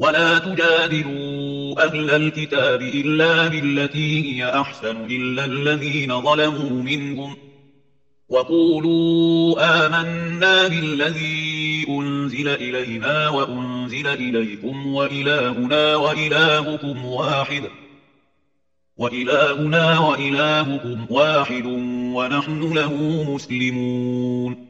ولا تجادلوا أهل الكتاب إلا بالتي هي أحسن إلا الذين ظلموا منهم وقولوا آمنا بالذي أنزل إلينا وأنزل إليكم وإلهنا وإلهكم واحد وإلهنا وإلهكم واحد ونحن له مسلمون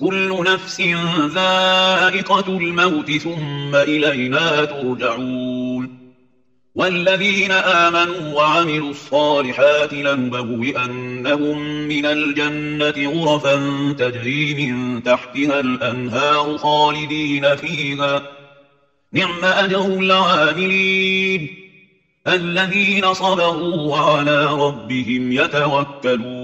كل نفس ذائقة الموت ثم إلينا ترجعون. والذين آمنوا وعملوا الصالحات لنبوئنهم من الجنة غرفا تجري من تحتها الأنهار خالدين فيها. نعم أجر العاملين الذين صبروا وعلى ربهم يتوكلون.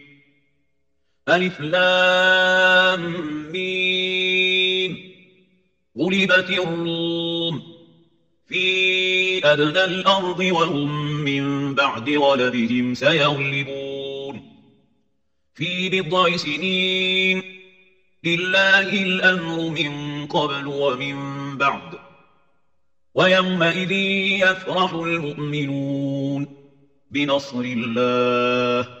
ألف لام مين غلبت الروم في أدنى الأرض وهم من بعد غلبهم سيغلبون. في بضع سنين لله الأمر من قبل ومن بعد. ويومئذ يفرح المؤمنون بنصر الله.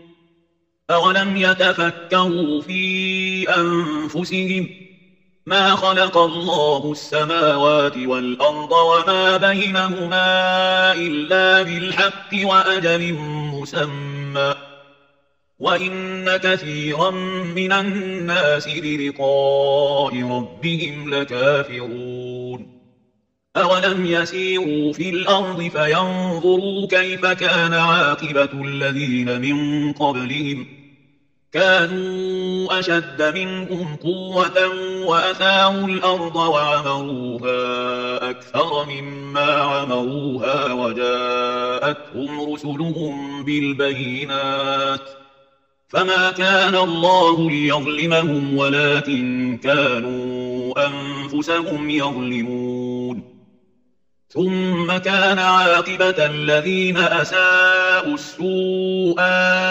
أولم يتفكروا في أنفسهم ما خلق الله السماوات والأرض وما بينهما إلا بالحق وأجل مسمى وإن كثيرا من الناس للقاء ربهم لكافرون أولم يسيروا في الأرض فينظروا كيف كان عاقبة الذين من قبلهم كانوا أشد منهم قوة وأثاروا الأرض وعمروها أكثر مما عمروها وجاءتهم رسلهم بالبينات فما كان الله ليظلمهم ولكن كانوا أنفسهم يظلمون ثم كان عاقبة الذين أساءوا السوءات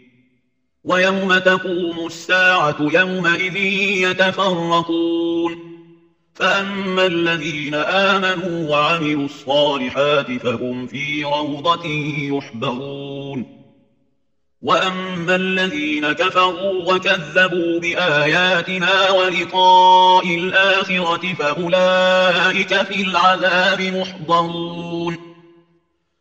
ويوم تقوم الساعة يومئذ يتفرقون فأما الذين آمنوا وعملوا الصالحات فهم في روضة يحبرون وأما الذين كفروا وكذبوا بآياتنا ولقاء الآخرة فأولئك في العذاب محضرون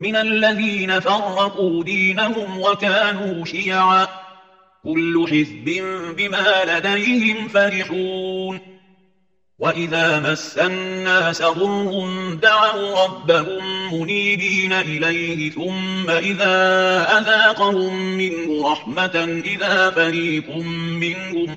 من الذين فرقوا دينهم وكانوا شيعا. كل حزب بما لديهم فرحون. وإذا مس الناس ضرهم دعوا ربهم منيبين إليه ثم إذا أذاقهم منه رحمة إذا فريق منهم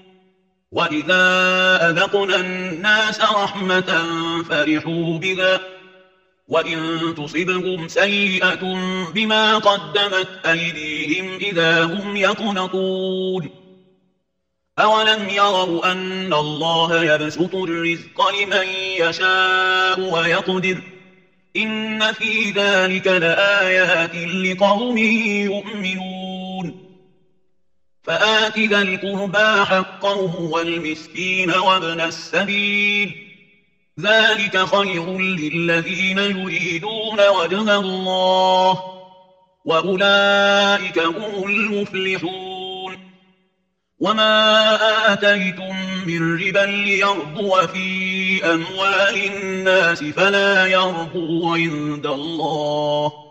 وَإِذَا أَذَقْنَا النَّاسَ رَحْمَةً فَرِحُوا بِهَا وَإِن تُصِبْهُمْ سَيِّئَةٌ بِمَا قَدَّمَتْ أَيْدِيهِمْ إِذَا هُمْ يَقْنَطُونَ أَوَلَمْ يَرَوْا أَنَّ اللَّهَ يَبْسُطُ الرِّزْقَ لِمَن يَشَاءُ وَيَقْدِرُ إِنَّ فِي ذَلِكَ لَآيَاتٍ لِقَوْمٍ يُؤْمِنُونَ فآت ذا القربى حقه والمسكين وابن السبيل. ذلك خير للذين يريدون وجه الله وأولئك هم المفلحون. وما آتيتم من ربا ليرضو في أموال الناس فلا يرضو عند الله.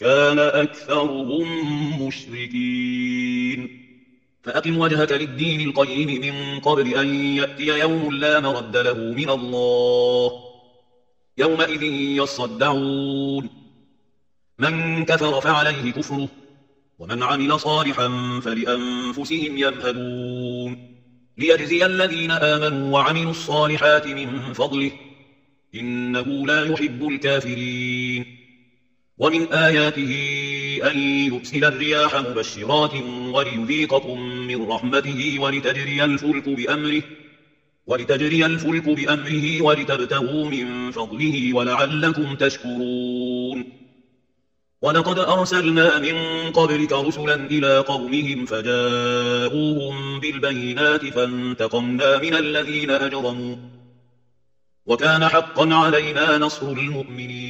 كان أكثرهم مشركين. فأقم وجهك للدين القيم من قبل أن يأتي يوم لا مرد له من الله. يومئذ يصدعون. من كفر فعليه كفره ومن عمل صالحا فلأنفسهم يمهدون ليجزي الذين آمنوا وعملوا الصالحات من فضله إنه لا يحب الكافرين. ومن آياته أن يرسل الرياح مبشرات وليذيقكم من رحمته ولتجري الفلك بأمره ولتجري الفلك بأمره ولتبتغوا من فضله ولعلكم تشكرون ولقد أرسلنا من قبلك رسلا إلى قومهم فجاءوهم بالبينات فانتقمنا من الذين أجرموا وكان حقا علينا نصر المؤمنين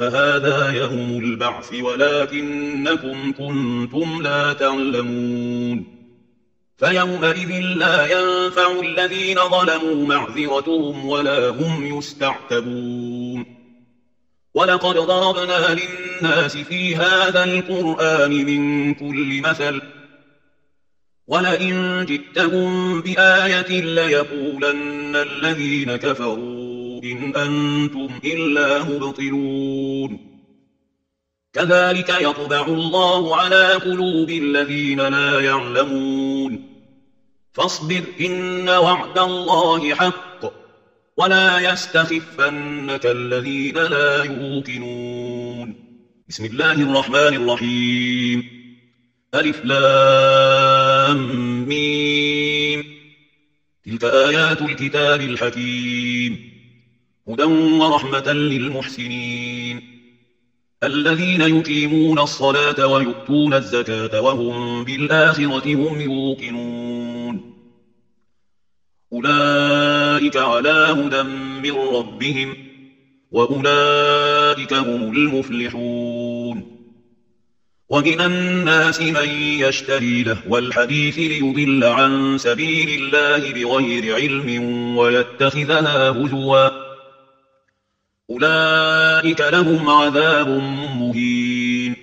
فهذا يوم البعث ولكنكم كنتم لا تعلمون. فيومئذ لا ينفع الذين ظلموا معذرتهم ولا هم يستعتبون. ولقد ضربنا للناس في هذا القرآن من كل مثل. ولئن جئتهم بآية ليقولن الذين كفروا إن أنتم إلا مبطلون. كذلك يطبع الله على قلوب الذين لا يعلمون. فاصبر إن وعد الله حق. ولا يستخفنك الذين لا يوقنون. بسم الله الرحمن الرحيم. ألف لام ميم. تلك آيات الكتاب الحكيم. هدى ورحمة للمحسنين. الذين يقيمون الصلاة ويؤتون الزكاة وهم بالآخرة هم يوقنون. أولئك على هدى من ربهم وأولئك هم المفلحون. ومن الناس من يشتري له والحديث ليضل عن سبيل الله بغير علم ويتخذها هزواً. أولئك لهم عذاب مهين.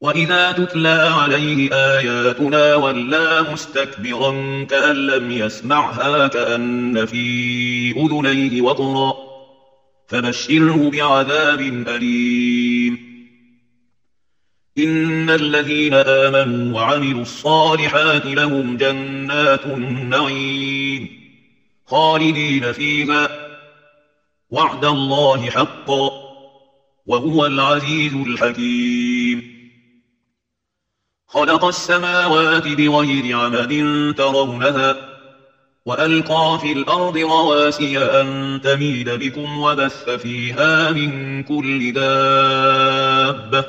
وإذا تتلى عليه آياتنا ولا مستكبرا كأن لم يسمعها كأن في أذنيه وطرا فبشره بعذاب أليم. إن الذين آمنوا وعملوا الصالحات لهم جنات النعيم خالدين فيها وعد الله حقا وهو العزيز الحكيم. خلق السماوات بغير عمد ترونها وألقى في الأرض رواسي أن تميد بكم وبث فيها من كل دابة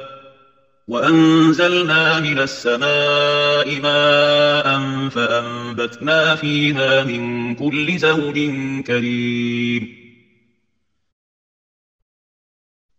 وأنزلنا من السماء ماء فأنبتنا فيها من كل زوج كريم.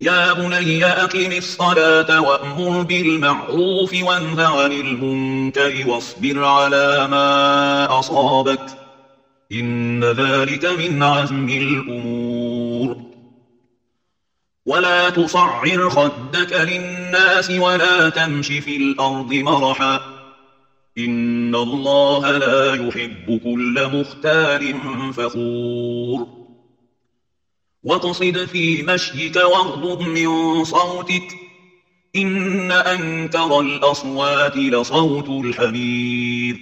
يا بني أقم الصلاة وأمر بالمعروف وانهى عن المنكر واصبر على ما أصابك. إن ذلك من عزم الأمور. ولا تصعر خدك للناس ولا تمش في الأرض مرحا. إن الله لا يحب كل مختال فخور. وَاقْصِدْ فِي مَشْيِكَ واغضب مِنْ صَوْتِكَ. إِنَّ أَنْكَرَ الْأَصْوَاتِ لَصَوْتُ الْحَمِيرِ.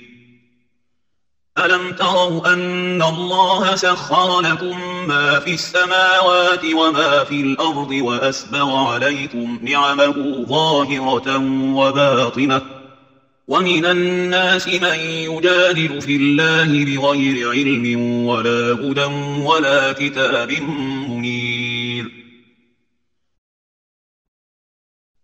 أَلَمْ تَرَوْا أَنَّ اللَّهَ سَخَّرَ لَكُم مَّا فِي السَّمَاوَاتِ وَمَا فِي الْأَرْضِ وَأَسْبَغَ عَلَيْكُمْ نِعَمَهُ ظَاهِرَةً وَبَاطِنَةً. وَمِنَ النَّاسِ مَن يُجَادِلُ فِي اللَّهِ بِغَيْرِ عِلْمٍ وَلَا هُدًى وَلَا كِتَابٍ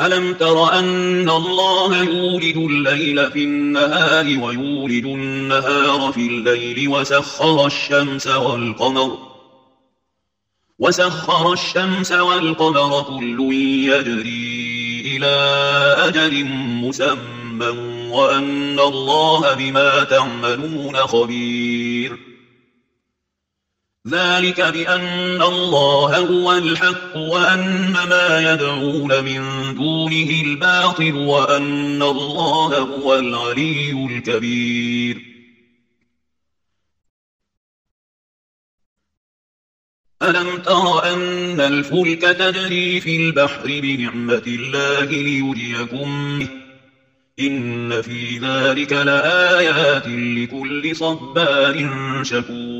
ألم تر أن الله يولد الليل في النهار ويولد النهار في الليل وسخر الشمس والقمر وسخر الشمس والقمر كل يجري إلى أجل مسمى وأن الله بما تعملون خبير ذلك بأن الله هو الحق وأن ما يدعون من دونه الباطل وأن الله هو العلي الكبير. ألم تر أن الفلك تجري في البحر بنعمة الله ليريكم به؟ إن في ذلك لآيات لكل صبار شكور.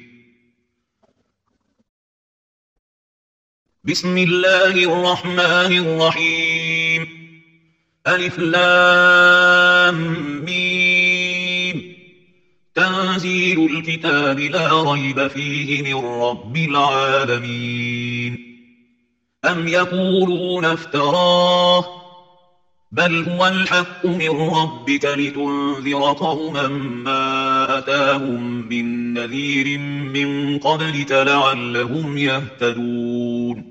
بسم الله الرحمن الرحيم. ألف لام ميم. تنزيل الكتاب لا ريب فيه من رب العالمين. أم يقولون افتراه؟ بل هو الحق من ربك لتنذر قوما ما أتاهم من نذير من قبلك لعلهم يهتدون.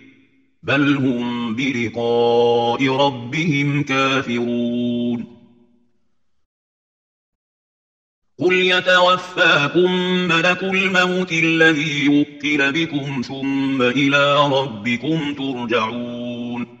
بل هم بلقاء ربهم كافرون. قل يتوفاكم ملك الموت الذي يكل بكم ثم إلى ربكم ترجعون.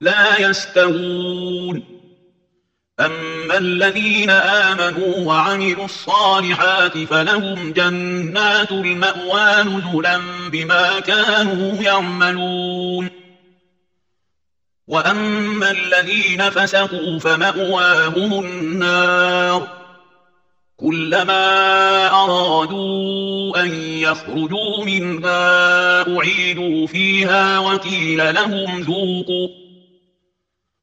لا يستهون أما الذين آمنوا وعملوا الصالحات فلهم جنات المأوى نزلا بما كانوا يعملون. وأما الذين فسقوا فمأواهم النار. كلما أرادوا أن يخرجوا منها أعيدوا فيها وكيل لهم ذوقوا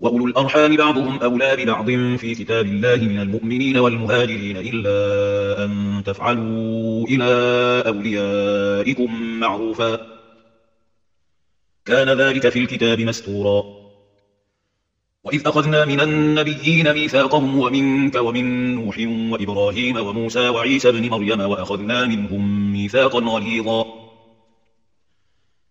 وأولو الأرحام بعضهم أولى ببعض في كتاب الله من المؤمنين والمهاجرين إلا أن تفعلوا إلى أوليائكم معروفا كان ذلك في الكتاب مستورا وإذ أخذنا من النبيين ميثاقهم ومنك ومن نوح وإبراهيم وموسى وعيسى بن مريم وأخذنا منهم ميثاقا غليظا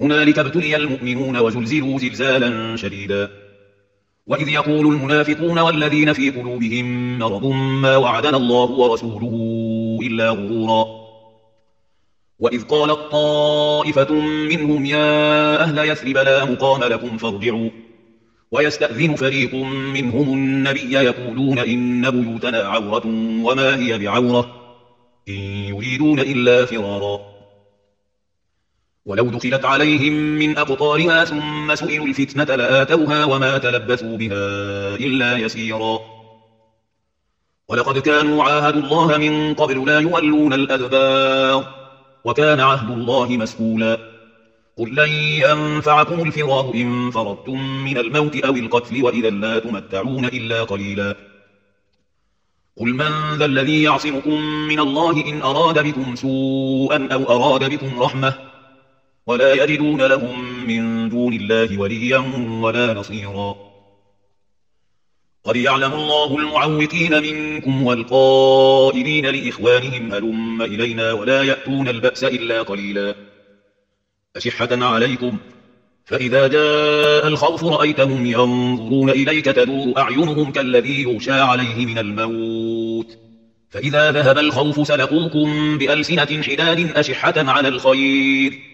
هنالك ابتلي المؤمنون وزلزلوا زلزالا شديدا. وإذ يقول المنافقون والذين في قلوبهم مرض ما وعدنا الله ورسوله إلا غرورا. وإذ قالت طائفة منهم يا أهل يثرب لا مقام لكم فارجعوا. ويستأذن فريق منهم النبي يقولون إن بيوتنا عورة وما هي بعورة إن يريدون إلا فرارا. ولو دخلت عليهم من أقطارها ثم سئلوا الفتنة لآتوها وما تلبثوا بها إلا يسيرا. ولقد كانوا عاهدوا الله من قبل لا يولون الأدبار وكان عهد الله مسؤولا. قل لن ينفعكم الفرار إن فردتم من الموت أو القتل وإذا لا تمتعون إلا قليلا. قل من ذا الذي يعصمكم من الله إن أراد بكم سوءا أو أراد بكم رحمة ولا يجدون لهم من دون الله وليا ولا نصيرا. قد يعلم الله المعوقين منكم والقائلين لإخوانهم ألم إلينا ولا يأتون البأس إلا قليلا. أشحة عليكم. فإذا جاء الخوف رأيتهم ينظرون إليك تدور أعينهم كالذي يغشى عليه من الموت. فإذا ذهب الخوف سلقوكم بألسنة حداد أشحة على الخير.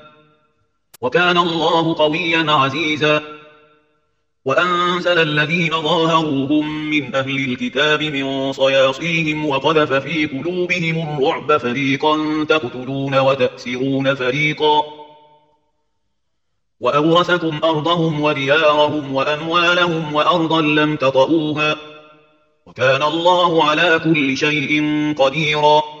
وكان الله قويا عزيزا. وأنزل الذين ظاهروهم من أهل الكتاب من صياصيهم وقذف في قلوبهم الرعب فريقا تقتلون وتأسرون فريقا. وأورثكم أرضهم وديارهم وأموالهم وأرضا لم تطئوها. وكان الله على كل شيء قديرا.